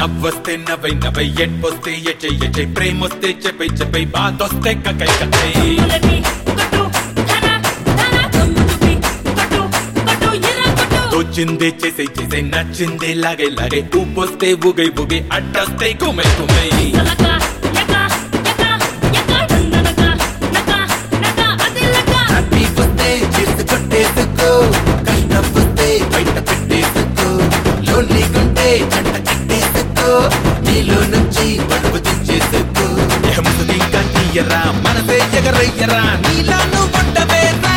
నవ్వొస్తే నవ్వై నవ్వై ఎట్పొస్తే ఎచ్చై ఎచ్చై ప్రేమొస్తే చెప్పై చెప్పై బాధొస్తే కకై కకై. తోచిందే చేసే చేసే నచ్చిందే లాగే లాగే ఊపొస్తే ఊగై ఊగై అడ్డొస్తే కుమై కుమై. ఇంకా తీయరా మనసే ఎగరయ్యరా నీలా నువ్వు ఉండవేరా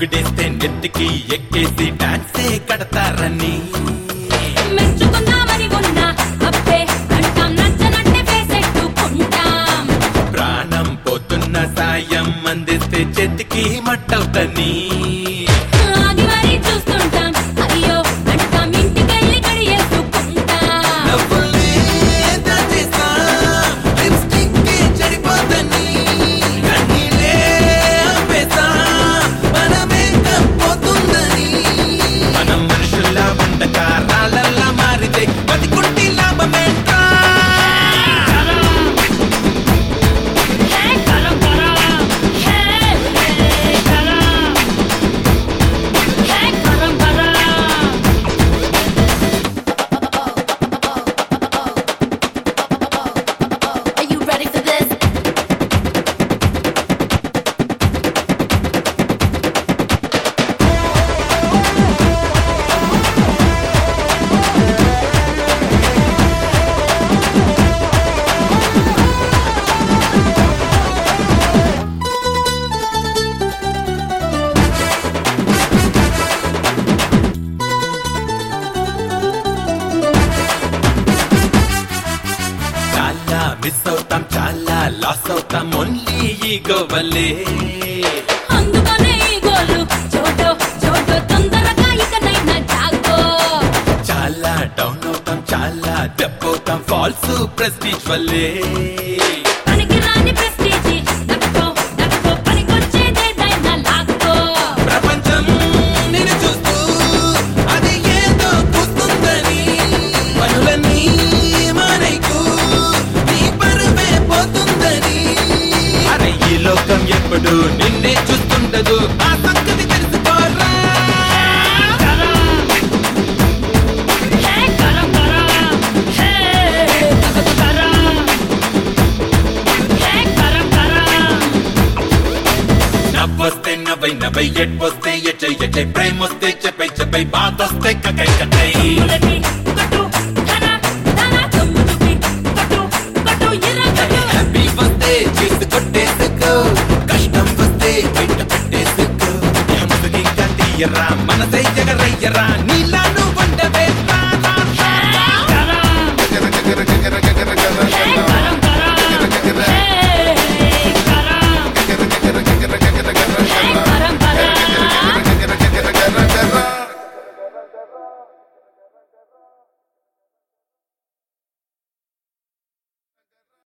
పుగిడేస్తే నెత్తికి ఎక్కేసి డాన్సే కడతారని. ప్రాణం పోతున్న సాయం అందిస్తే చేతికి మట్టవుతని. లాస్ అవుతాం ఓన్లీ ఈగో వల్లే అందుకనే ఈ గోలు చోటో చోటో తొందరగా ఇకనైనా జాగో చాలా డౌన్ అవుతాం చాలా దెబ్బవుతాం ఫాల్స్ ప్రెస్టీజ్ వల్లే. ఎప్పుడు నిన్నే చూస్తుండదు. ఆ సంగతి తెలుసుకోరా? హే కరం కరం హే కరం హే కరం కరం నవ్వొస్తే నవ్వై నవ్వై ఎట్వొస్తే ఎచ్చై ఎచ్చై ప్రేమొస్తే చెప్పై చెప్పై బాధొస్తే కకై కకై. రయ్యరా మనసై జగరయ్యరా నీలా నువ్వంటవే జగర జగర జగర జగర జగర